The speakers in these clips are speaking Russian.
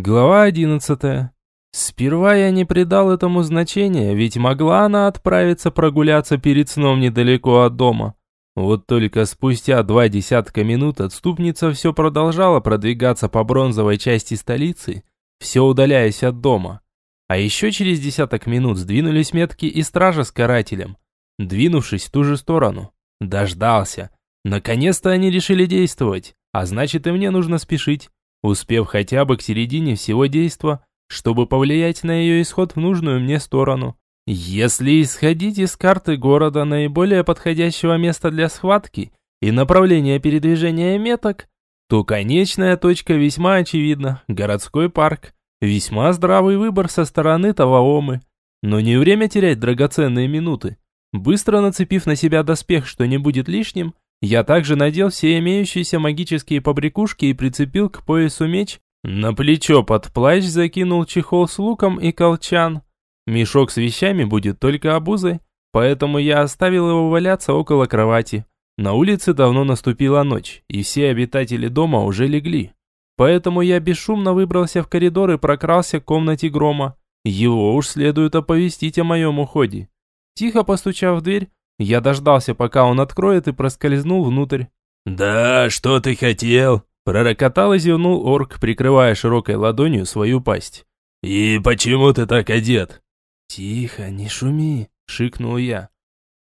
Глава одиннадцатая. Сперва я не придал этому значения, ведь могла она отправиться прогуляться перед сном недалеко от дома. Вот только спустя два десятка минут отступница все продолжала продвигаться по бронзовой части столицы, все удаляясь от дома. А еще через десяток минут сдвинулись метки и стража с карателем, двинувшись в ту же сторону. Дождался. Наконец-то они решили действовать, а значит и мне нужно спешить успев хотя бы к середине всего действа, чтобы повлиять на ее исход в нужную мне сторону. Если исходить из карты города наиболее подходящего места для схватки и направления передвижения меток, то конечная точка весьма очевидна – городской парк. Весьма здравый выбор со стороны Таваомы. Но не время терять драгоценные минуты. Быстро нацепив на себя доспех, что не будет лишним, я также надел все имеющиеся магические побрякушки и прицепил к поясу меч. На плечо под плащ закинул чехол с луком и колчан. Мешок с вещами будет только обузой, поэтому я оставил его валяться около кровати. На улице давно наступила ночь, и все обитатели дома уже легли. Поэтому я бесшумно выбрался в коридор и прокрался к комнате грома. Его уж следует оповестить о моем уходе. Тихо постучав в дверь, я дождался, пока он откроет, и проскользнул внутрь. «Да, что ты хотел?» Пророкотал и зевнул орк, прикрывая широкой ладонью свою пасть. «И почему ты так одет?» «Тихо, не шуми», — шикнул я.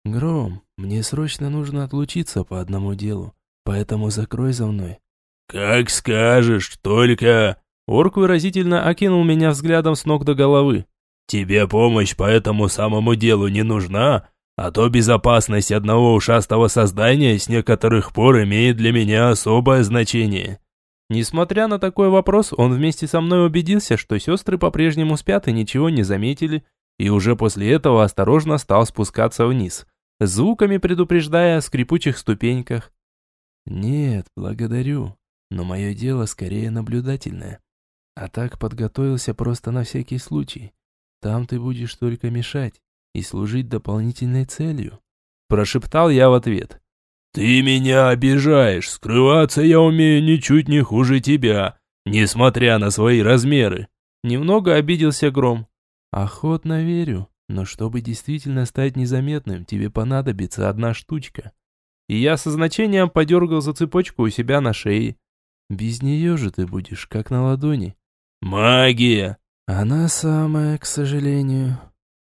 «Гром, мне срочно нужно отлучиться по одному делу, поэтому закрой за мной». «Как скажешь, только...» Орк выразительно окинул меня взглядом с ног до головы. «Тебе помощь по этому самому делу не нужна?» А то безопасность одного ушастого создания с некоторых пор имеет для меня особое значение. Несмотря на такой вопрос, он вместе со мной убедился, что сестры по-прежнему спят и ничего не заметили, и уже после этого осторожно стал спускаться вниз, звуками предупреждая о скрипучих ступеньках. «Нет, благодарю, но мое дело скорее наблюдательное. А так подготовился просто на всякий случай. Там ты будешь только мешать и служить дополнительной целью. Прошептал я в ответ. «Ты меня обижаешь, скрываться я умею ничуть не хуже тебя, несмотря на свои размеры». Немного обиделся Гром. «Охотно верю, но чтобы действительно стать незаметным, тебе понадобится одна штучка». И я со значением подергал за цепочку у себя на шее. «Без нее же ты будешь, как на ладони». «Магия!» «Она самая, к сожалению».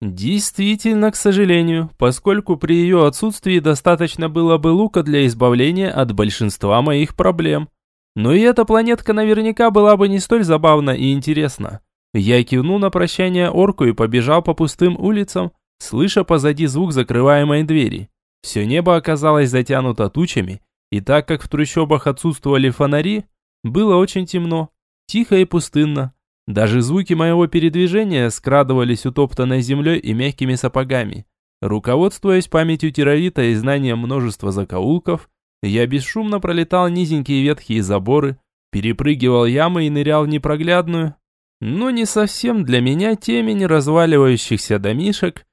Действительно, к сожалению, поскольку при ее отсутствии достаточно было бы лука для избавления от большинства моих проблем. Но и эта планетка наверняка была бы не столь забавна и интересна. Я кивнул на прощание орку и побежал по пустым улицам, слыша позади звук закрываемой двери. Все небо оказалось затянуто тучами, и так как в трущобах отсутствовали фонари, было очень темно, тихо и пустынно. Даже звуки моего передвижения скрадывались утоптанной землей и мягкими сапогами. Руководствуясь памятью Тировита и знанием множества закоулков, я бесшумно пролетал низенькие ветхие заборы, перепрыгивал ямы и нырял в непроглядную, но не совсем для меня темень разваливающихся домишек,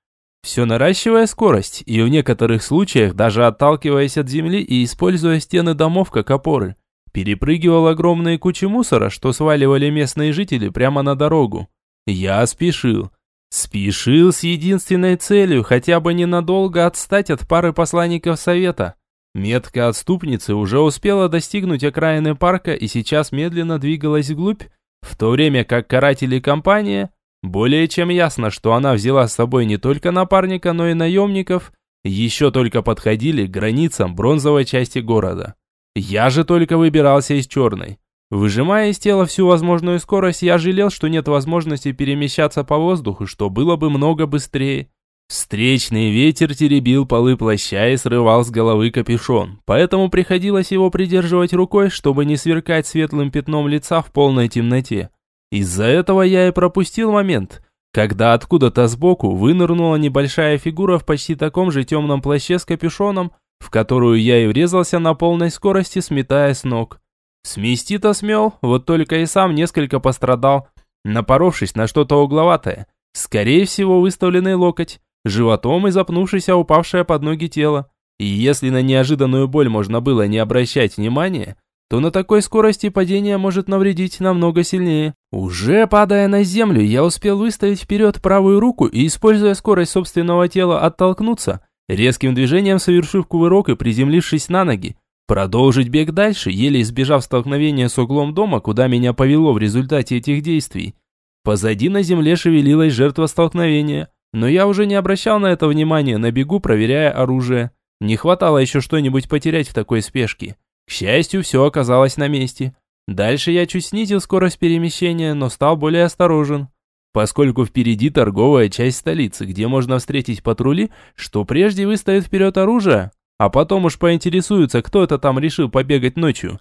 все наращивая скорость и в некоторых случаях даже отталкиваясь от земли и используя стены домов как опоры перепрыгивал огромные кучи мусора, что сваливали местные жители прямо на дорогу. Я спешил. Спешил с единственной целью, хотя бы ненадолго отстать от пары посланников совета. Метка отступницы уже успела достигнуть окраины парка и сейчас медленно двигалась вглубь, в то время как каратели компания, более чем ясно, что она взяла с собой не только напарника, но и наемников, еще только подходили к границам бронзовой части города. Я же только выбирался из черной. Выжимая из тела всю возможную скорость, я жалел, что нет возможности перемещаться по воздуху, что было бы много быстрее. Встречный ветер теребил полы плаща и срывал с головы капюшон, поэтому приходилось его придерживать рукой, чтобы не сверкать светлым пятном лица в полной темноте. Из-за этого я и пропустил момент, когда откуда-то сбоку вынырнула небольшая фигура в почти таком же темном плаще с капюшоном, которую я и врезался на полной скорости, сметая с ног. Смести-то смел, вот только и сам несколько пострадал, напоровшись на что-то угловатое. Скорее всего, выставленный локоть, животом и запнувшийся упавшее под ноги тело. И если на неожиданную боль можно было не обращать внимания, то на такой скорости падение может навредить намного сильнее. Уже падая на землю, я успел выставить вперед правую руку и, используя скорость собственного тела, оттолкнуться, резким движением совершив кувырок и приземлившись на ноги, продолжить бег дальше, еле избежав столкновения с углом дома, куда меня повело в результате этих действий. Позади на земле шевелилась жертва столкновения, но я уже не обращал на это внимания, на бегу проверяя оружие. Не хватало еще что-нибудь потерять в такой спешке. К счастью, все оказалось на месте. Дальше я чуть снизил скорость перемещения, но стал более осторожен. Поскольку впереди торговая часть столицы, где можно встретить патрули, что прежде выставят вперед оружие, а потом уж поинтересуются, кто это там решил побегать ночью.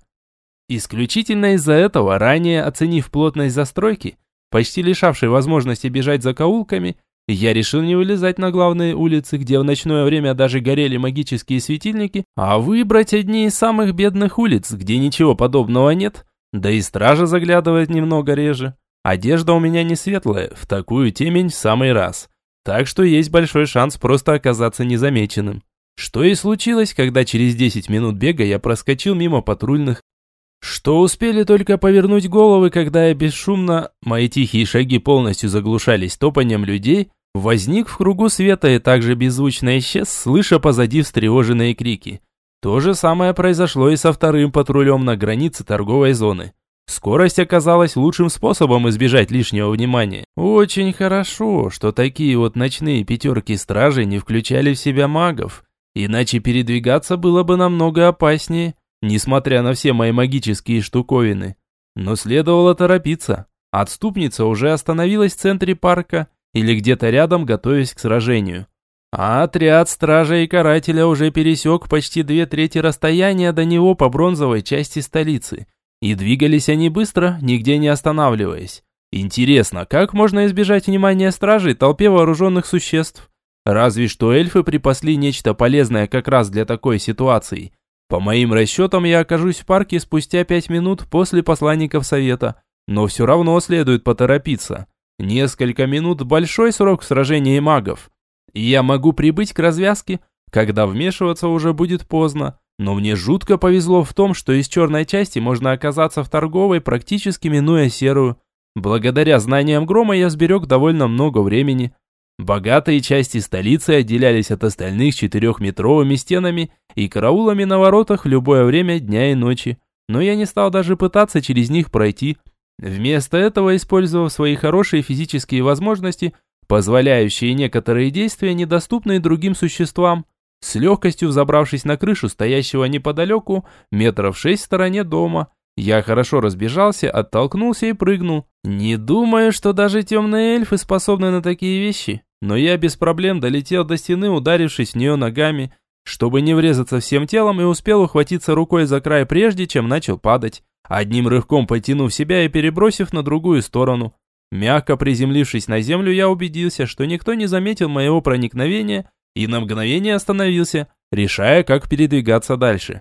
Исключительно из-за этого, ранее оценив плотность застройки, почти лишавшей возможности бежать за каулками, я решил не вылезать на главные улицы, где в ночное время даже горели магические светильники, а выбрать одни из самых бедных улиц, где ничего подобного нет, да и стража заглядывает немного реже. Одежда у меня не светлая, в такую темень в самый раз. Так что есть большой шанс просто оказаться незамеченным. Что и случилось, когда через 10 минут бега я проскочил мимо патрульных, что успели только повернуть головы, когда я бесшумно, мои тихие шаги полностью заглушались топанием людей, Возник в кругу света и также беззвучно исчез, слыша позади встревоженные крики. То же самое произошло и со вторым патрулем на границе торговой зоны. Скорость оказалась лучшим способом избежать лишнего внимания. Очень хорошо, что такие вот ночные пятерки стражей не включали в себя магов, иначе передвигаться было бы намного опаснее, несмотря на все мои магические штуковины. Но следовало торопиться. Отступница уже остановилась в центре парка или где-то рядом, готовясь к сражению. А отряд стража и карателя уже пересек почти две трети расстояния до него по бронзовой части столицы. И двигались они быстро, нигде не останавливаясь. Интересно, как можно избежать внимания стражей толпе вооруженных существ? Разве что эльфы припасли нечто полезное как раз для такой ситуации. По моим расчетам, я окажусь в парке спустя пять минут после посланников совета, но все равно следует поторопиться. Несколько минут – большой срок в сражении магов. И я могу прибыть к развязке, когда вмешиваться уже будет поздно. Но мне жутко повезло в том, что из черной части можно оказаться в торговой, практически минуя серую. Благодаря знаниям грома я сберег довольно много времени. Богатые части столицы отделялись от остальных четырехметровыми стенами и караулами на воротах в любое время дня и ночи. Но я не стал даже пытаться через них пройти – Вместо этого, использовав свои хорошие физические возможности, позволяющие некоторые действия, недоступные другим существам, с легкостью взобравшись на крышу стоящего неподалеку, метров шесть в стороне дома, я хорошо разбежался, оттолкнулся и прыгнул. Не думаю, что даже темные эльфы способны на такие вещи, но я без проблем долетел до стены, ударившись в нее ногами, чтобы не врезаться всем телом и успел ухватиться рукой за край прежде, чем начал падать одним рывком потянув себя и перебросив на другую сторону. Мягко приземлившись на землю, я убедился, что никто не заметил моего проникновения и на мгновение остановился, решая, как передвигаться дальше.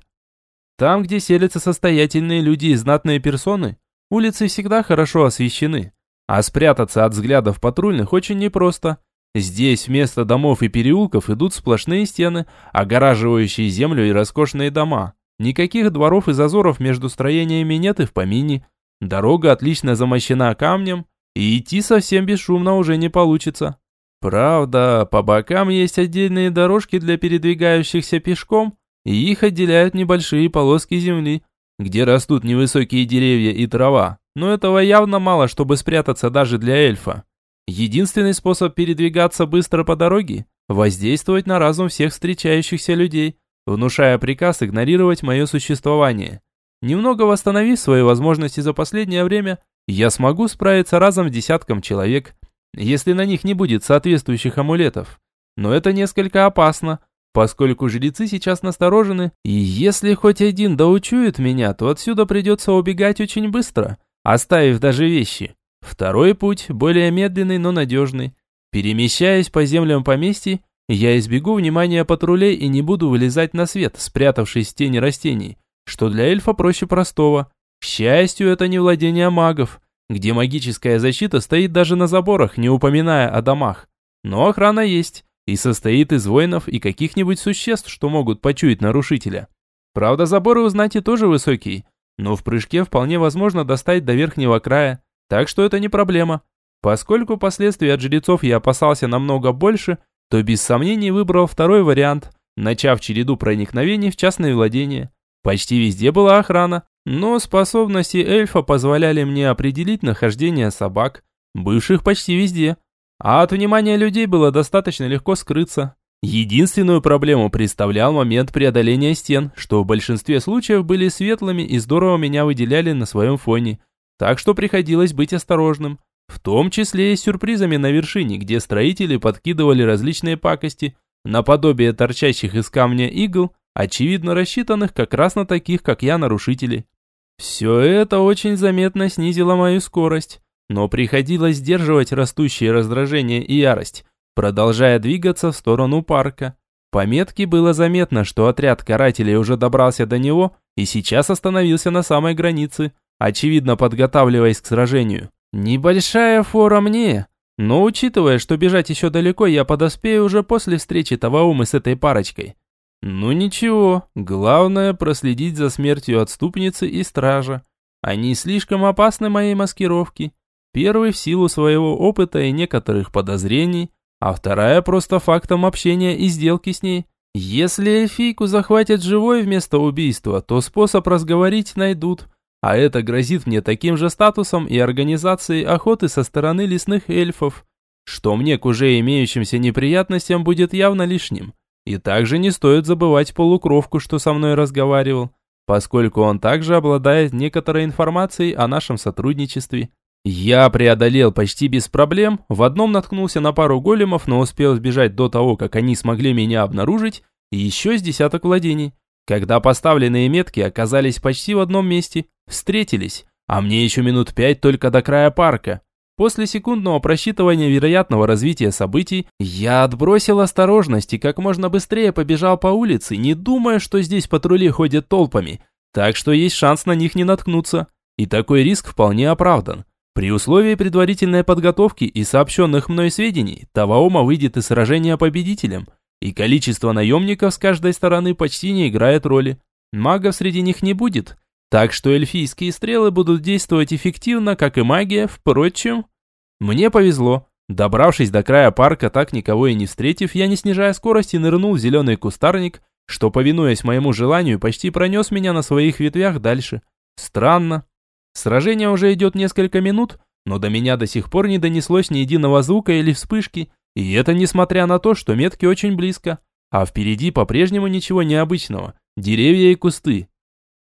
Там, где селятся состоятельные люди и знатные персоны, улицы всегда хорошо освещены, а спрятаться от взглядов патрульных очень непросто. Здесь вместо домов и переулков идут сплошные стены, огораживающие землю и роскошные дома. Никаких дворов и зазоров между строениями нет и в помине. Дорога отлично замощена камнем, и идти совсем бесшумно уже не получится. Правда, по бокам есть отдельные дорожки для передвигающихся пешком, и их отделяют небольшие полоски земли, где растут невысокие деревья и трава. Но этого явно мало, чтобы спрятаться даже для эльфа. Единственный способ передвигаться быстро по дороге – воздействовать на разум всех встречающихся людей – внушая приказ игнорировать мое существование. Немного восстановив свои возможности за последнее время, я смогу справиться разом с десятком человек, если на них не будет соответствующих амулетов. Но это несколько опасно, поскольку жрецы сейчас насторожены, и если хоть один доучует меня, то отсюда придется убегать очень быстро, оставив даже вещи. Второй путь, более медленный, но надежный. Перемещаясь по землям поместья, я избегу внимания патрулей и не буду вылезать на свет, спрятавшись в тени растений, что для эльфа проще простого. К счастью, это не владение магов, где магическая защита стоит даже на заборах, не упоминая о домах. Но охрана есть, и состоит из воинов и каких-нибудь существ, что могут почуять нарушителя. Правда, заборы у знати тоже высокие, но в прыжке вполне возможно достать до верхнего края, так что это не проблема. Поскольку последствий от жрецов я опасался намного больше, то без сомнений выбрал второй вариант, начав череду проникновений в частные владения. Почти везде была охрана, но способности эльфа позволяли мне определить нахождение собак, бывших почти везде. А от внимания людей было достаточно легко скрыться. Единственную проблему представлял момент преодоления стен, что в большинстве случаев были светлыми и здорово меня выделяли на своем фоне. Так что приходилось быть осторожным. В том числе и с сюрпризами на вершине, где строители подкидывали различные пакости, наподобие торчащих из камня игл, очевидно рассчитанных как раз на таких, как я, нарушителей. Все это очень заметно снизило мою скорость, но приходилось сдерживать растущее раздражение и ярость, продолжая двигаться в сторону парка. По метке было заметно, что отряд карателей уже добрался до него и сейчас остановился на самой границе, очевидно подготавливаясь к сражению. Небольшая фора мне, но учитывая, что бежать еще далеко, я подоспею уже после встречи Таваумы с этой парочкой. Ну ничего, главное проследить за смертью отступницы и стража. Они слишком опасны моей маскировке. Первый в силу своего опыта и некоторых подозрений, а вторая просто фактом общения и сделки с ней. Если эльфийку захватят живой вместо убийства, то способ разговорить найдут, а это грозит мне таким же статусом и организацией охоты со стороны лесных эльфов, что мне к уже имеющимся неприятностям будет явно лишним. И также не стоит забывать полукровку, что со мной разговаривал, поскольку он также обладает некоторой информацией о нашем сотрудничестве. Я преодолел почти без проблем, в одном наткнулся на пару големов, но успел сбежать до того, как они смогли меня обнаружить, и еще с десяток владений. Когда поставленные метки оказались почти в одном месте, встретились, а мне еще минут пять только до края парка. После секундного просчитывания вероятного развития событий, я отбросил осторожность и как можно быстрее побежал по улице, не думая, что здесь патрули ходят толпами, так что есть шанс на них не наткнуться. И такой риск вполне оправдан. При условии предварительной подготовки и сообщенных мной сведений, Таваома выйдет из сражения победителем, и количество наемников с каждой стороны почти не играет роли. Магов среди них не будет, так что эльфийские стрелы будут действовать эффективно, как и магия, впрочем. Мне повезло. Добравшись до края парка, так никого и не встретив, я не снижая скорости нырнул в зеленый кустарник, что, повинуясь моему желанию, почти пронес меня на своих ветвях дальше. Странно. Сражение уже идет несколько минут, но до меня до сих пор не донеслось ни единого звука или вспышки, и это несмотря на то, что метки очень близко. А впереди по-прежнему ничего необычного. Деревья и кусты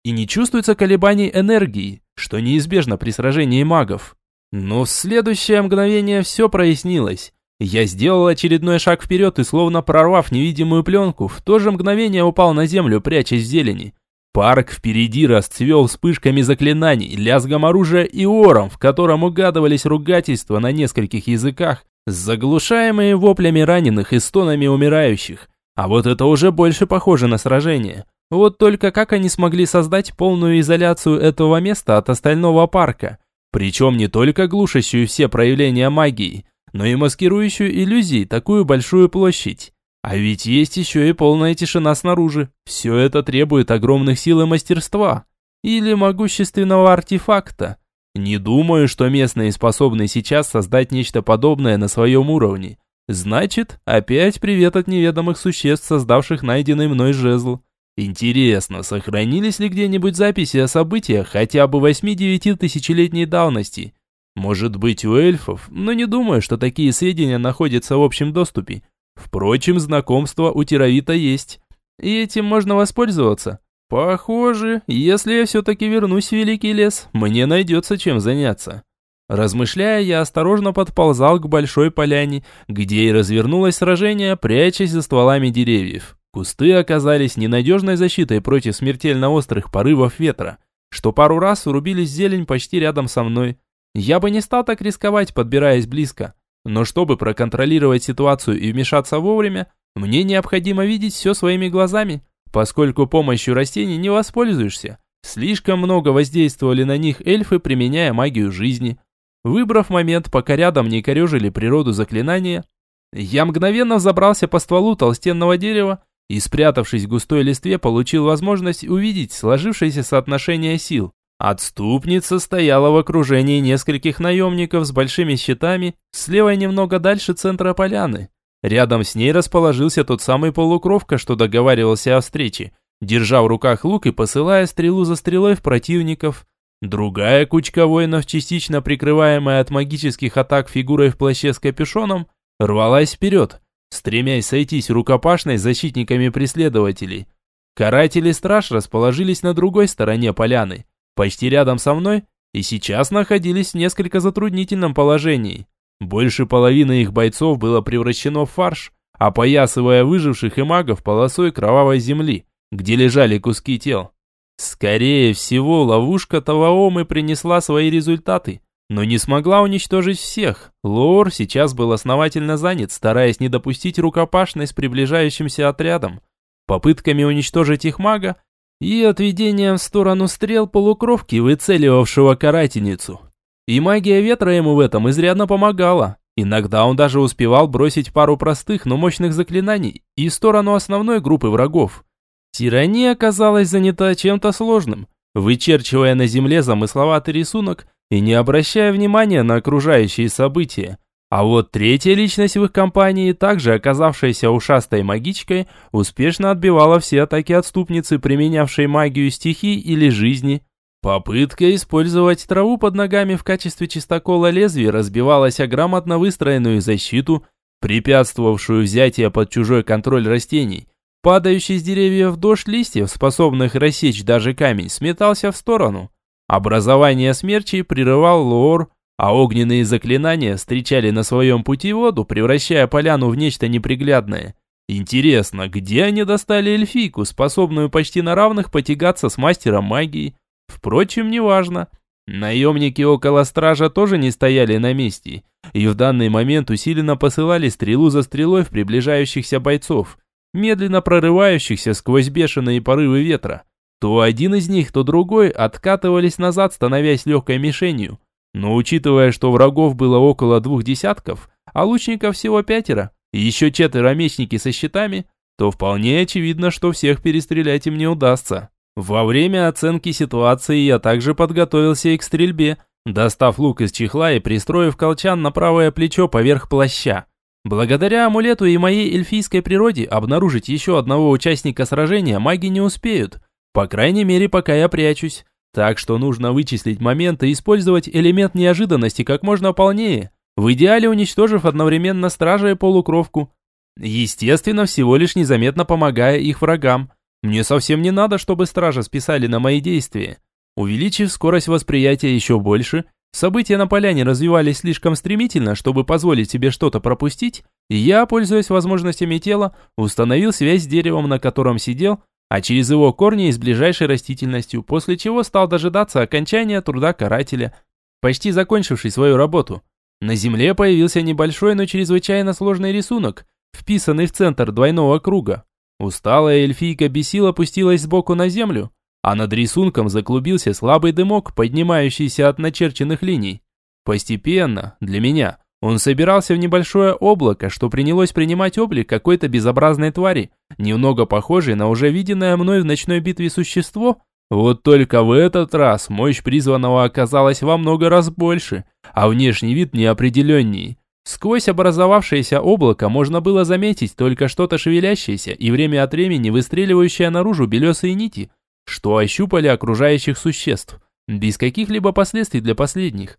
и не чувствуется колебаний энергии, что неизбежно при сражении магов. Но в следующее мгновение все прояснилось. Я сделал очередной шаг вперед и, словно прорвав невидимую пленку, в то же мгновение упал на землю, прячась в зелени. Парк впереди расцвел вспышками заклинаний, лязгом оружия и ором, в котором угадывались ругательства на нескольких языках, заглушаемые воплями раненых и стонами умирающих. А вот это уже больше похоже на сражение. Вот только как они смогли создать полную изоляцию этого места от остального парка? Причем не только глушащую все проявления магии, но и маскирующую иллюзии такую большую площадь. А ведь есть еще и полная тишина снаружи. Все это требует огромных сил и мастерства. Или могущественного артефакта. Не думаю, что местные способны сейчас создать нечто подобное на своем уровне. Значит, опять привет от неведомых существ, создавших найденный мной жезл. Интересно, сохранились ли где-нибудь записи о событиях хотя бы 8-9 тысячелетней давности? Может быть у эльфов, но не думаю, что такие сведения находятся в общем доступе. Впрочем, знакомство у Тировита есть. И этим можно воспользоваться. Похоже, если я все-таки вернусь в Великий лес, мне найдется чем заняться. Размышляя, я осторожно подползал к большой поляне, где и развернулось сражение, прячась за стволами деревьев. Кусты оказались ненадежной защитой против смертельно острых порывов ветра, что пару раз урубились зелень почти рядом со мной. Я бы не стал так рисковать, подбираясь близко. Но чтобы проконтролировать ситуацию и вмешаться вовремя, мне необходимо видеть все своими глазами, поскольку помощью растений не воспользуешься. Слишком много воздействовали на них эльфы, применяя магию жизни. Выбрав момент, пока рядом не корежили природу заклинания, я мгновенно забрался по стволу толстенного дерева и, спрятавшись в густой листве, получил возможность увидеть сложившееся соотношение сил. Отступница стояла в окружении нескольких наемников с большими щитами, слева немного дальше центра поляны. Рядом с ней расположился тот самый полукровка, что договаривался о встрече, держа в руках лук и посылая стрелу за стрелой в противников. Другая кучка воинов, частично прикрываемая от магических атак фигурой в плаще с капюшоном, рвалась вперед, стремясь сойтись рукопашной с защитниками преследователей. Каратели страж расположились на другой стороне поляны, почти рядом со мной, и сейчас находились в несколько затруднительном положении. Больше половины их бойцов было превращено в фарш, опоясывая выживших и магов полосой кровавой земли, где лежали куски тел. Скорее всего, ловушка Таваомы принесла свои результаты, но не смогла уничтожить всех. Лор сейчас был основательно занят, стараясь не допустить рукопашной с приближающимся отрядом, попытками уничтожить их мага и отведением в сторону стрел полукровки, выцеливавшего карательницу. И магия ветра ему в этом изрядно помогала. Иногда он даже успевал бросить пару простых, но мощных заклинаний и в сторону основной группы врагов. Тирания оказалась занята чем-то сложным, вычерчивая на земле замысловатый рисунок и не обращая внимания на окружающие события. А вот третья личность в их компании, также оказавшаяся ушастой магичкой, успешно отбивала все атаки отступницы, применявшей магию стихий или жизни. Попытка использовать траву под ногами в качестве чистокола лезвия разбивалась о грамотно выстроенную защиту, препятствовавшую взятие под чужой контроль растений. Падающий с деревьев дождь листьев, способных рассечь даже камень, сметался в сторону. Образование смерчей прерывал лор, а огненные заклинания встречали на своем пути воду, превращая поляну в нечто неприглядное. Интересно, где они достали эльфийку, способную почти на равных потягаться с мастером магии? Впрочем, неважно. Наемники около стража тоже не стояли на месте, и в данный момент усиленно посылали стрелу за стрелой в приближающихся бойцов, медленно прорывающихся сквозь бешеные порывы ветра. То один из них, то другой откатывались назад, становясь легкой мишенью. Но учитывая, что врагов было около двух десятков, а лучников всего пятеро, и еще четверо мечники со щитами, то вполне очевидно, что всех перестрелять им не удастся. Во время оценки ситуации я также подготовился и к стрельбе, достав лук из чехла и пристроив колчан на правое плечо поверх плаща. Благодаря амулету и моей эльфийской природе обнаружить еще одного участника сражения маги не успеют, по крайней мере пока я прячусь. Так что нужно вычислить момент и использовать элемент неожиданности как можно полнее, в идеале уничтожив одновременно стража и полукровку. Естественно, всего лишь незаметно помогая их врагам. Мне совсем не надо, чтобы стража списали на мои действия. Увеличив скорость восприятия еще больше, события на поляне развивались слишком стремительно, чтобы позволить себе что-то пропустить, и я, пользуясь возможностями тела, установил связь с деревом, на котором сидел, а через его корни и с ближайшей растительностью, после чего стал дожидаться окончания труда карателя, почти закончивший свою работу. На земле появился небольшой, но чрезвычайно сложный рисунок, вписанный в центр двойного круга. Усталая эльфийка бесила опустилась сбоку на землю, а над рисунком заклубился слабый дымок, поднимающийся от начерченных линий. Постепенно, для меня, он собирался в небольшое облако, что принялось принимать облик какой-то безобразной твари, немного похожей на уже виденное мной в ночной битве существо. Вот только в этот раз мощь призванного оказалась во много раз больше, а внешний вид неопределенней. Сквозь образовавшееся облако можно было заметить только что-то шевелящееся и время от времени выстреливающее наружу белесые нити, что ощупали окружающих существ, без каких-либо последствий для последних.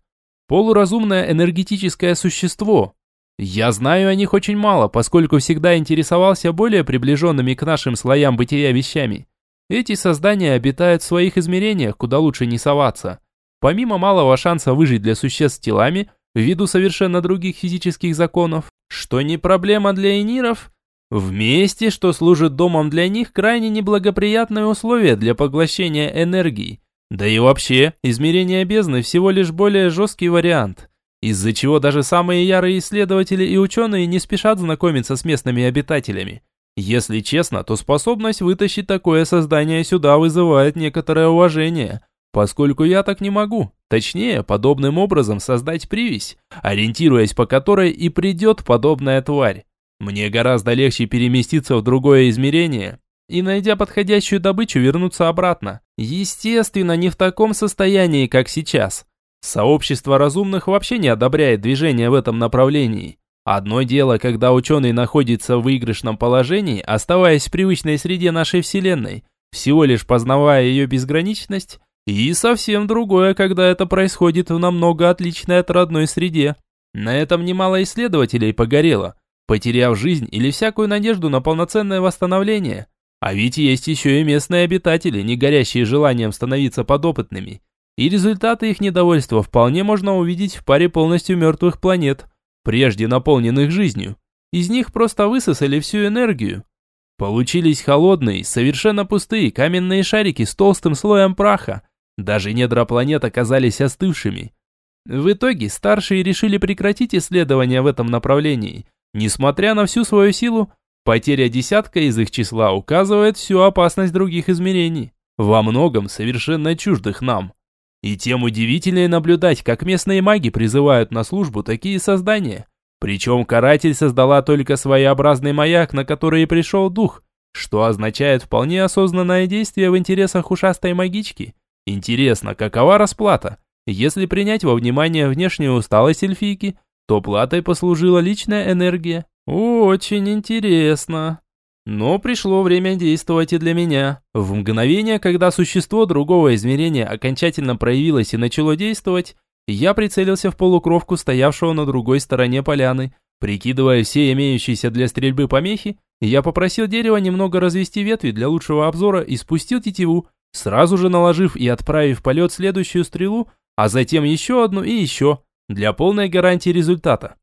Полуразумное энергетическое существо. Я знаю о них очень мало, поскольку всегда интересовался более приближенными к нашим слоям бытия вещами. Эти создания обитают в своих измерениях, куда лучше не соваться. Помимо малого шанса выжить для существ телами, ввиду совершенно других физических законов, что не проблема для эниров, вместе, что служит домом для них, крайне неблагоприятные условия для поглощения энергии. Да и вообще, измерение бездны всего лишь более жесткий вариант, из-за чего даже самые ярые исследователи и ученые не спешат знакомиться с местными обитателями. Если честно, то способность вытащить такое создание сюда вызывает некоторое уважение, поскольку я так не могу. Точнее, подобным образом создать привязь, ориентируясь по которой и придет подобная тварь. Мне гораздо легче переместиться в другое измерение, и, найдя подходящую добычу, вернуться обратно. Естественно, не в таком состоянии, как сейчас. Сообщество разумных вообще не одобряет движение в этом направлении. Одно дело, когда ученый находится в выигрышном положении, оставаясь в привычной среде нашей Вселенной, всего лишь познавая ее безграничность, и совсем другое, когда это происходит в намного отличной от родной среде. На этом немало исследователей погорело, потеряв жизнь или всякую надежду на полноценное восстановление. А ведь есть еще и местные обитатели, не горящие желанием становиться подопытными. И результаты их недовольства вполне можно увидеть в паре полностью мертвых планет, прежде наполненных жизнью. Из них просто высосали всю энергию. Получились холодные, совершенно пустые каменные шарики с толстым слоем праха. Даже недра планет оказались остывшими. В итоге старшие решили прекратить исследования в этом направлении. Несмотря на всю свою силу, потеря десятка из их числа указывает всю опасность других измерений, во многом совершенно чуждых нам. И тем удивительнее наблюдать, как местные маги призывают на службу такие создания. Причем каратель создала только своеобразный маяк, на который и пришел дух, что означает вполне осознанное действие в интересах ушастой магички. Интересно, какова расплата? Если принять во внимание внешнюю усталость эльфийки, то платой послужила личная энергия. Очень интересно. Но пришло время действовать и для меня. В мгновение, когда существо другого измерения окончательно проявилось и начало действовать, я прицелился в полукровку, стоявшего на другой стороне поляны. Прикидывая все имеющиеся для стрельбы помехи, я попросил дерево немного развести ветви для лучшего обзора и спустил тетиву, сразу же наложив и отправив в полет следующую стрелу, а затем еще одну и еще, для полной гарантии результата.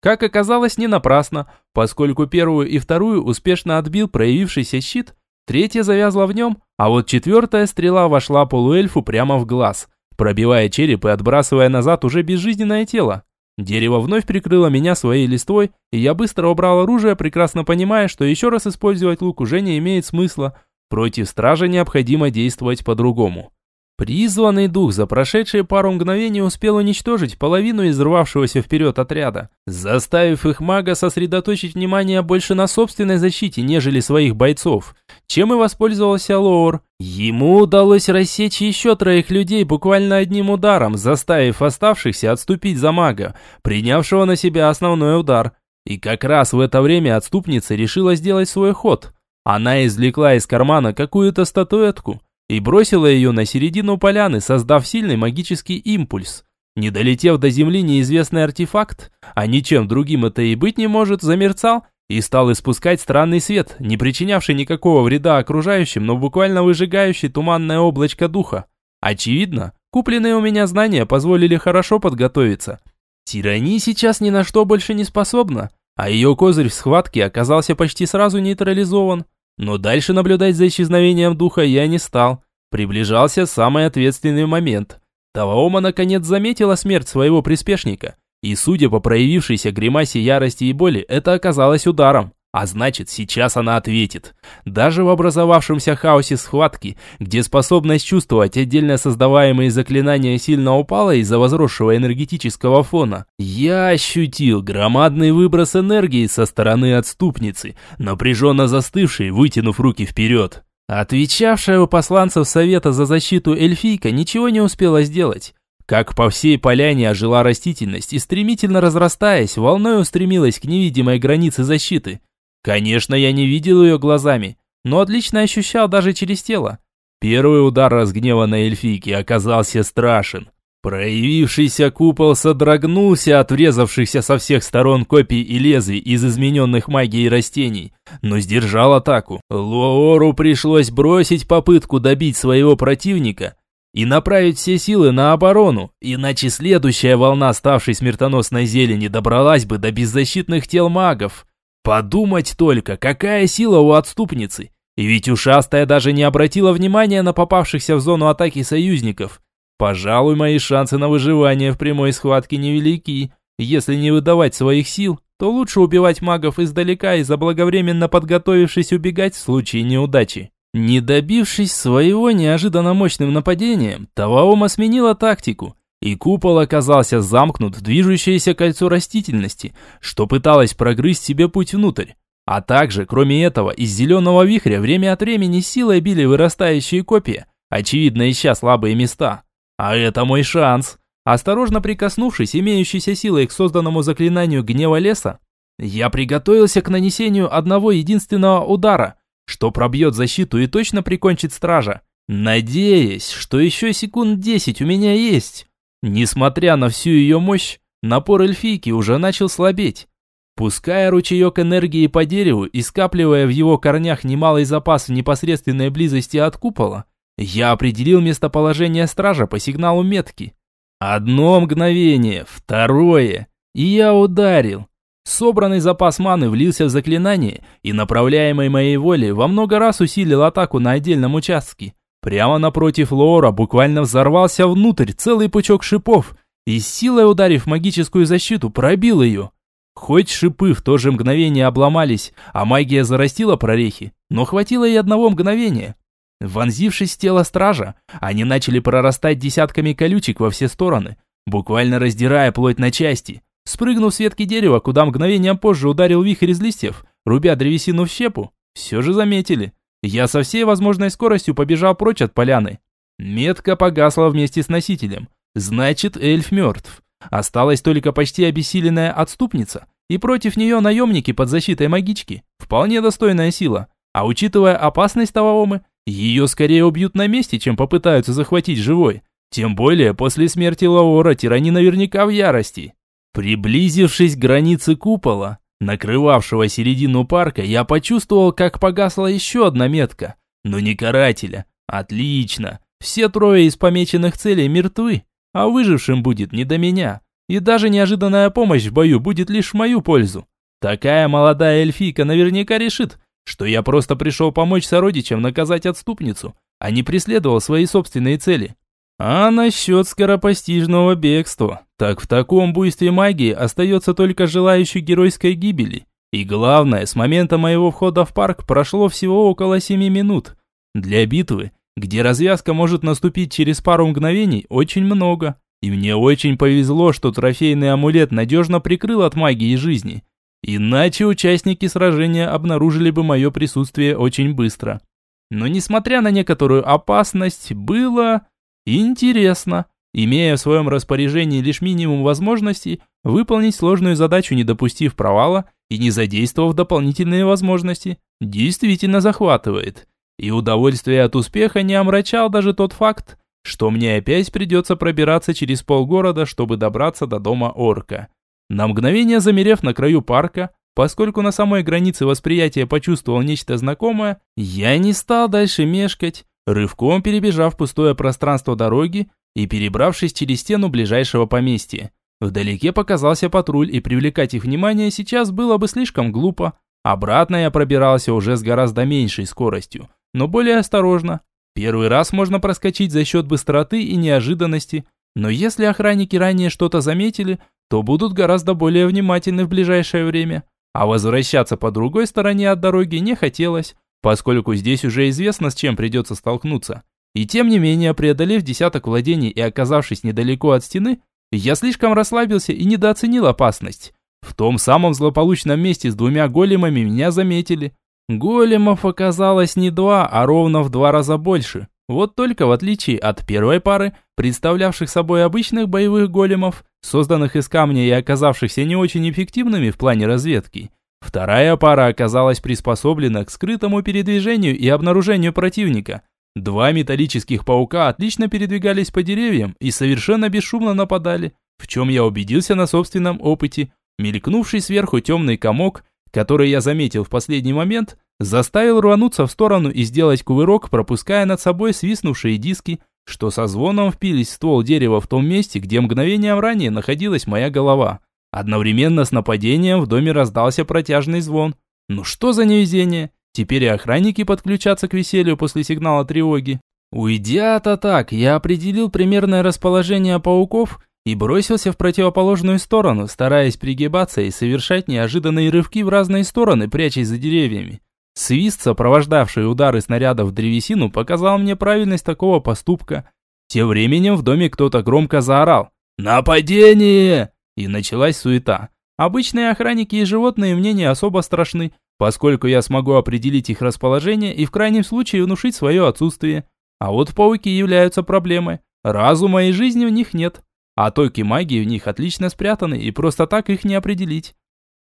Как оказалось, не напрасно, поскольку первую и вторую успешно отбил проявившийся щит, третья завязла в нем, а вот четвертая стрела вошла полуэльфу прямо в глаз, пробивая череп и отбрасывая назад уже безжизненное тело. Дерево вновь прикрыло меня своей листвой, и я быстро убрал оружие, прекрасно понимая, что еще раз использовать лук уже не имеет смысла. Против стража необходимо действовать по-другому. Призванный дух за прошедшие пару мгновений успел уничтожить половину изрвавшегося вперед отряда, заставив их мага сосредоточить внимание больше на собственной защите, нежели своих бойцов, чем и воспользовался Лоор. Ему удалось рассечь еще троих людей буквально одним ударом, заставив оставшихся отступить за мага, принявшего на себя основной удар. И как раз в это время отступница решила сделать свой ход. Она извлекла из кармана какую-то статуэтку, и бросила ее на середину поляны, создав сильный магический импульс. Не долетев до земли неизвестный артефакт, а ничем другим это и быть не может, замерцал и стал испускать странный свет, не причинявший никакого вреда окружающим, но буквально выжигающий туманное облачко духа. Очевидно, купленные у меня знания позволили хорошо подготовиться. Тирания сейчас ни на что больше не способна, а ее козырь в схватке оказался почти сразу нейтрализован. Но дальше наблюдать за исчезновением духа я не стал. Приближался самый ответственный момент. Таваома наконец заметила смерть своего приспешника. И судя по проявившейся гримасе ярости и боли, это оказалось ударом. А значит, сейчас она ответит. Даже в образовавшемся хаосе схватки, где способность чувствовать отдельно создаваемые заклинания сильно упала из-за возросшего энергетического фона, я ощутил громадный выброс энергии со стороны отступницы, напряженно застывшей, вытянув руки вперед. Отвечавшая у посланцев Совета за защиту эльфийка ничего не успела сделать. Как по всей поляне ожила растительность и стремительно разрастаясь, волной устремилась к невидимой границе защиты. Конечно, я не видел ее глазами, но отлично ощущал даже через тело. Первый удар разгневанной эльфийки оказался страшен. Проявившийся купол содрогнулся от врезавшихся со всех сторон копий и лезвий из измененных магией растений, но сдержал атаку. Лоору пришлось бросить попытку добить своего противника и направить все силы на оборону, иначе следующая волна, ставшей смертоносной зелени, добралась бы до беззащитных тел магов. Подумать только, какая сила у отступницы. И ведь ушастая даже не обратила внимания на попавшихся в зону атаки союзников. Пожалуй, мои шансы на выживание в прямой схватке невелики. Если не выдавать своих сил, то лучше убивать магов издалека и заблаговременно подготовившись убегать в случае неудачи. Не добившись своего неожиданно мощным нападением, Таваома сменила тактику и купол оказался замкнут в движущееся кольцо растительности, что пыталось прогрызть себе путь внутрь. А также, кроме этого, из зеленого вихря время от времени силой били вырастающие копии, очевидно ища слабые места. А это мой шанс. Осторожно прикоснувшись имеющейся силой к созданному заклинанию гнева леса, я приготовился к нанесению одного единственного удара, что пробьет защиту и точно прикончит стража, надеясь, что еще секунд десять у меня есть. Несмотря на всю ее мощь, напор эльфийки уже начал слабеть. Пуская ручеек энергии по дереву и скапливая в его корнях немалый запас в непосредственной близости от купола, я определил местоположение стража по сигналу метки. Одно мгновение, второе, и я ударил. Собранный запас маны влился в заклинание и, направляемой моей волей, во много раз усилил атаку на отдельном участке. Прямо напротив Лоора буквально взорвался внутрь целый пучок шипов и, силой ударив магическую защиту, пробил ее. Хоть шипы в то же мгновение обломались, а магия зарастила прорехи, но хватило и одного мгновения. Вонзившись в тело стража, они начали прорастать десятками колючек во все стороны, буквально раздирая плоть на части. Спрыгнув с ветки дерева, куда мгновением позже ударил вихрь из листьев, рубя древесину в щепу, все же заметили. Я со всей возможной скоростью побежал прочь от поляны. Метка погасла вместе с носителем. Значит, эльф мертв. Осталась только почти обессиленная отступница, и против нее наемники под защитой магички. Вполне достойная сила. А учитывая опасность Таваомы, ее скорее убьют на месте, чем попытаются захватить живой. Тем более после смерти Лаора тирани наверняка в ярости. Приблизившись к границе купола, накрывавшего середину парка, я почувствовал, как погасла еще одна метка. Но не карателя. Отлично. Все трое из помеченных целей мертвы, а выжившим будет не до меня. И даже неожиданная помощь в бою будет лишь в мою пользу. Такая молодая эльфийка наверняка решит, что я просто пришел помочь сородичам наказать отступницу, а не преследовал свои собственные цели. А насчет скоропостижного бегства, так в таком буйстве магии остается только желающий геройской гибели. И главное, с момента моего входа в парк прошло всего около семи минут. Для битвы, где развязка может наступить через пару мгновений, очень много. И мне очень повезло, что трофейный амулет надежно прикрыл от магии жизни. Иначе участники сражения обнаружили бы мое присутствие очень быстро. Но несмотря на некоторую опасность, было интересно, имея в своем распоряжении лишь минимум возможностей, выполнить сложную задачу, не допустив провала и не задействовав дополнительные возможности, действительно захватывает. И удовольствие от успеха не омрачал даже тот факт, что мне опять придется пробираться через полгорода, чтобы добраться до дома орка. На мгновение замерев на краю парка, поскольку на самой границе восприятия почувствовал нечто знакомое, я не стал дальше мешкать, рывком перебежав пустое пространство дороги и перебравшись через стену ближайшего поместья. Вдалеке показался патруль, и привлекать их внимание сейчас было бы слишком глупо. Обратно я пробирался уже с гораздо меньшей скоростью, но более осторожно. Первый раз можно проскочить за счет быстроты и неожиданности, но если охранники ранее что-то заметили, то будут гораздо более внимательны в ближайшее время. А возвращаться по другой стороне от дороги не хотелось, поскольку здесь уже известно, с чем придется столкнуться. И тем не менее, преодолев десяток владений и оказавшись недалеко от стены, я слишком расслабился и недооценил опасность. В том самом злополучном месте с двумя големами меня заметили. Големов оказалось не два, а ровно в два раза больше. Вот только в отличие от первой пары, представлявших собой обычных боевых големов, созданных из камня и оказавшихся не очень эффективными в плане разведки, вторая пара оказалась приспособлена к скрытому передвижению и обнаружению противника. Два металлических паука отлично передвигались по деревьям и совершенно бесшумно нападали, в чем я убедился на собственном опыте. Мелькнувший сверху темный комок, который я заметил в последний момент, Заставил рвануться в сторону и сделать кувырок, пропуская над собой свистнувшие диски, что со звоном впились в ствол дерева в том месте, где мгновением ранее находилась моя голова. Одновременно с нападением в доме раздался протяжный звон. Ну что за невезение? Теперь и охранники подключатся к веселью после сигнала тревоги. Уйдя от атак, я определил примерное расположение пауков и бросился в противоположную сторону, стараясь пригибаться и совершать неожиданные рывки в разные стороны, прячась за деревьями. Свист, сопровождавший удары снарядов в древесину, показал мне правильность такого поступка. Тем временем в доме кто-то громко заорал «Нападение!» И началась суета. Обычные охранники и животные мне не особо страшны, поскольку я смогу определить их расположение и в крайнем случае внушить свое отсутствие. А вот пауки являются проблемой. Разума и жизни в них нет. А токи магии в них отлично спрятаны и просто так их не определить.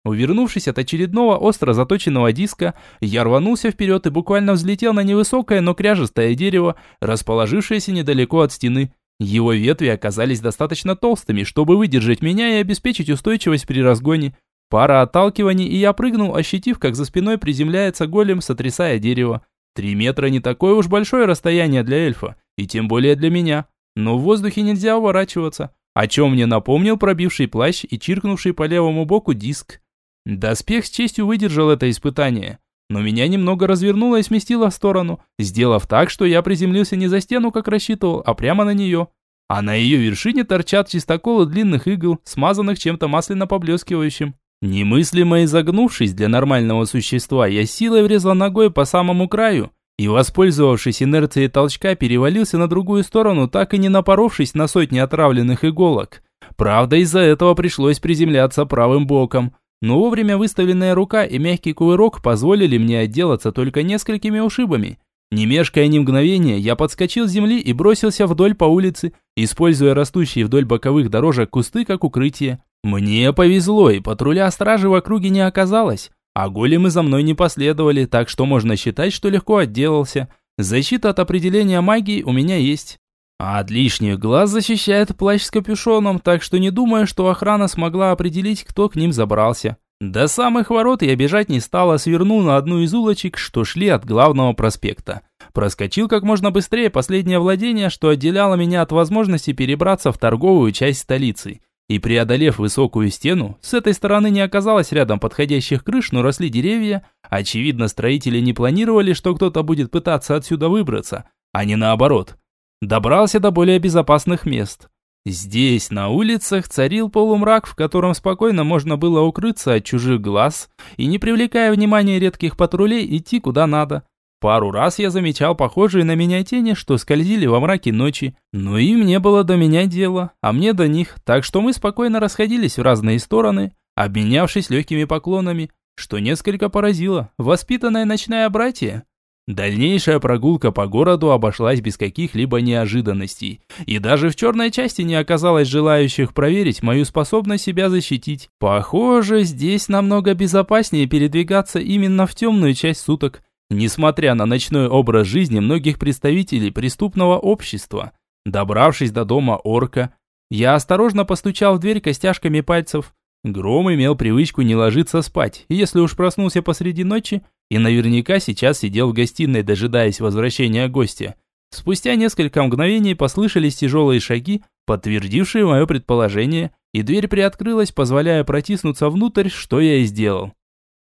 Увернувшись от очередного остро заточенного диска, я рванулся вперед и буквально взлетел на невысокое, но кряжестое дерево, расположившееся недалеко от стены. Его ветви оказались достаточно толстыми, чтобы выдержать меня и обеспечить устойчивость при разгоне. Пара отталкиваний, и я прыгнул, ощутив, как за спиной приземляется голем, сотрясая дерево. Три метра не такое уж большое расстояние для эльфа, и тем более для меня. Но в воздухе нельзя уворачиваться, о чем мне напомнил пробивший плащ и чиркнувший по левому боку диск. Доспех с честью выдержал это испытание, но меня немного развернуло и сместило в сторону, сделав так, что я приземлился не за стену, как рассчитывал, а прямо на нее. А на ее вершине торчат чистоколы длинных игл, смазанных чем-то масляно поблескивающим. Немыслимо изогнувшись для нормального существа, я силой врезал ногой по самому краю и, воспользовавшись инерцией толчка, перевалился на другую сторону, так и не напоровшись на сотни отравленных иголок. Правда, из-за этого пришлось приземляться правым боком, но вовремя выставленная рука и мягкий кувырок позволили мне отделаться только несколькими ушибами. Не мешкая ни мгновения, я подскочил с земли и бросился вдоль по улице, используя растущие вдоль боковых дорожек кусты как укрытие. Мне повезло, и патруля стражи в округе не оказалось, а големы за мной не последовали, так что можно считать, что легко отделался. Защита от определения магии у меня есть. А от лишних глаз защищает плащ с капюшоном, так что не думаю, что охрана смогла определить, кто к ним забрался. До самых ворот я бежать не стал, а свернул на одну из улочек, что шли от главного проспекта. Проскочил как можно быстрее последнее владение, что отделяло меня от возможности перебраться в торговую часть столицы. И преодолев высокую стену, с этой стороны не оказалось рядом подходящих крыш, но росли деревья. Очевидно, строители не планировали, что кто-то будет пытаться отсюда выбраться, а не наоборот. Добрался до более безопасных мест. Здесь, на улицах, царил полумрак, в котором спокойно можно было укрыться от чужих глаз и, не привлекая внимания редких патрулей, идти куда надо. Пару раз я замечал похожие на меня тени, что скользили во мраке ночи, но им не было до меня дела, а мне до них, так что мы спокойно расходились в разные стороны, обменявшись легкими поклонами, что несколько поразило. Воспитанная ночная братья. Дальнейшая прогулка по городу обошлась без каких-либо неожиданностей, и даже в черной части не оказалось желающих проверить мою способность себя защитить. Похоже, здесь намного безопаснее передвигаться именно в темную часть суток, несмотря на ночной образ жизни многих представителей преступного общества. Добравшись до дома орка, я осторожно постучал в дверь костяшками пальцев. Гром имел привычку не ложиться спать, если уж проснулся посреди ночи, и наверняка сейчас сидел в гостиной, дожидаясь возвращения гостя. Спустя несколько мгновений послышались тяжелые шаги, подтвердившие мое предположение, и дверь приоткрылась, позволяя протиснуться внутрь, что я и сделал.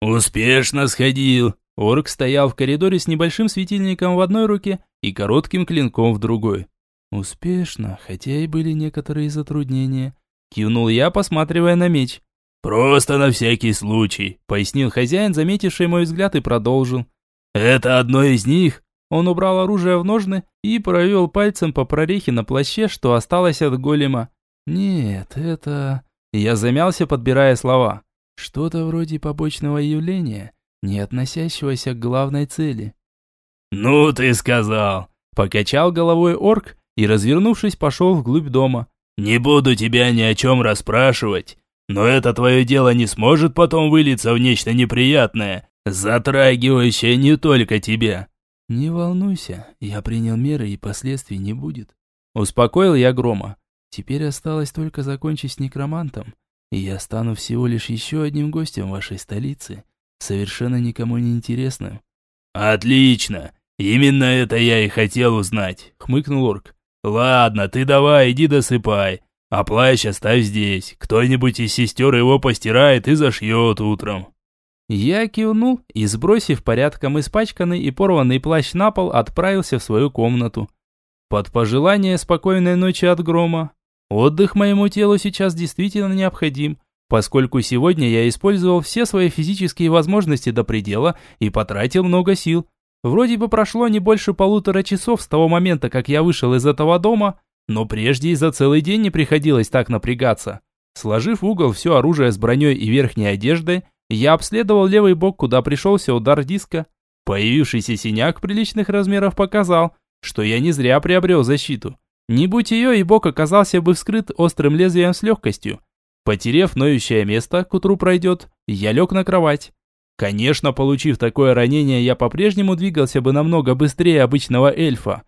«Успешно сходил!» Орк стоял в коридоре с небольшим светильником в одной руке и коротким клинком в другой. «Успешно, хотя и были некоторые затруднения», – кивнул я, посматривая на меч. «Просто на всякий случай», – пояснил хозяин, заметивший мой взгляд и продолжил. «Это одно из них». Он убрал оружие в ножны и провел пальцем по прорехе на плаще, что осталось от голема. «Нет, это...» Я замялся, подбирая слова. «Что-то вроде побочного явления, не относящегося к главной цели». «Ну ты сказал!» Покачал головой орк и, развернувшись, пошел вглубь дома. «Не буду тебя ни о чем расспрашивать. Но это твое дело не сможет потом вылиться в нечто неприятное, затрагивающее не только тебя». «Не волнуйся, я принял меры и последствий не будет». Успокоил я Грома. Теперь осталось только закончить с некромантом, и я стану всего лишь еще одним гостем вашей столицы, совершенно никому не интересным. «Отлично! Именно это я и хотел узнать», — хмыкнул Орк. «Ладно, ты давай, иди досыпай. А плащ оставь здесь. Кто-нибудь из сестер его постирает и зашьет утром». Я кивнул и, сбросив порядком испачканный и порванный плащ на пол, отправился в свою комнату. Под пожелание спокойной ночи от грома. Отдых моему телу сейчас действительно необходим, поскольку сегодня я использовал все свои физические возможности до предела и потратил много сил. Вроде бы прошло не больше полутора часов с того момента, как я вышел из этого дома, но прежде и за целый день не приходилось так напрягаться. Сложив в угол все оружие с броней и верхней одеждой, Я обследовал левый бок, куда пришелся удар диска. Появившийся синяк приличных размеров показал, что я не зря приобрел защиту. Не будь ее, и бок оказался бы вскрыт острым лезвием с легкостью. Потерев ноющее место, к утру пройдет, я лег на кровать. Конечно, получив такое ранение, я по-прежнему двигался бы намного быстрее обычного эльфа.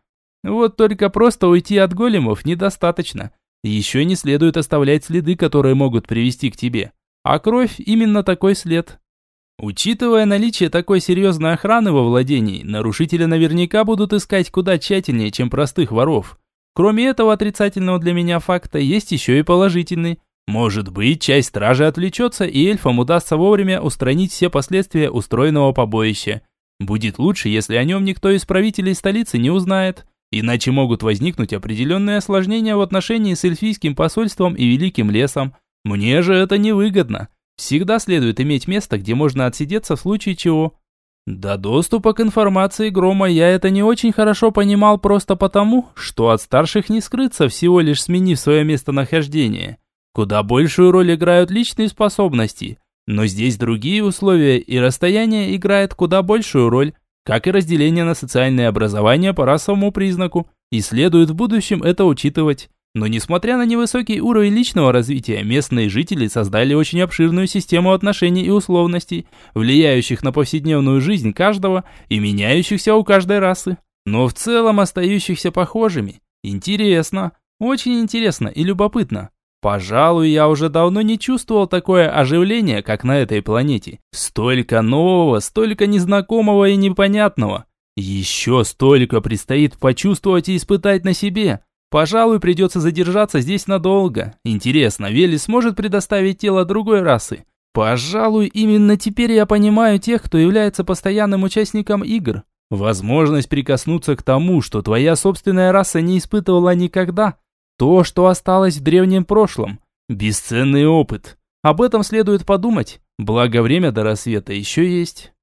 Вот только просто уйти от големов недостаточно. Еще не следует оставлять следы, которые могут привести к тебе. А кровь именно такой след. Учитывая наличие такой серьезной охраны во владении, нарушители наверняка будут искать куда тщательнее, чем простых воров. Кроме этого отрицательного для меня факта, есть еще и положительный. Может быть, часть стражи отвлечется, и эльфам удастся вовремя устранить все последствия устроенного побоища. Будет лучше, если о нем никто из правителей столицы не узнает. Иначе могут возникнуть определенные осложнения в отношении с эльфийским посольством и Великим лесом. Мне же это невыгодно. Всегда следует иметь место, где можно отсидеться в случае чего. До доступа к информации Грома я это не очень хорошо понимал просто потому, что от старших не скрыться, всего лишь сменив свое местонахождение. Куда большую роль играют личные способности, но здесь другие условия и расстояние играет куда большую роль как и разделение на социальное образование по расовому признаку, и следует в будущем это учитывать. Но несмотря на невысокий уровень личного развития, местные жители создали очень обширную систему отношений и условностей, влияющих на повседневную жизнь каждого и меняющихся у каждой расы, но в целом остающихся похожими. Интересно, очень интересно и любопытно. Пожалуй, я уже давно не чувствовал такое оживление, как на этой планете. Столько нового, столько незнакомого и непонятного. Еще столько предстоит почувствовать и испытать на себе. Пожалуй, придется задержаться здесь надолго. Интересно, Вели сможет предоставить тело другой расы? Пожалуй, именно теперь я понимаю тех, кто является постоянным участником игр. Возможность прикоснуться к тому, что твоя собственная раса не испытывала никогда – то, что осталось в древнем прошлом. Бесценный опыт. Об этом следует подумать. Благо время до рассвета еще есть.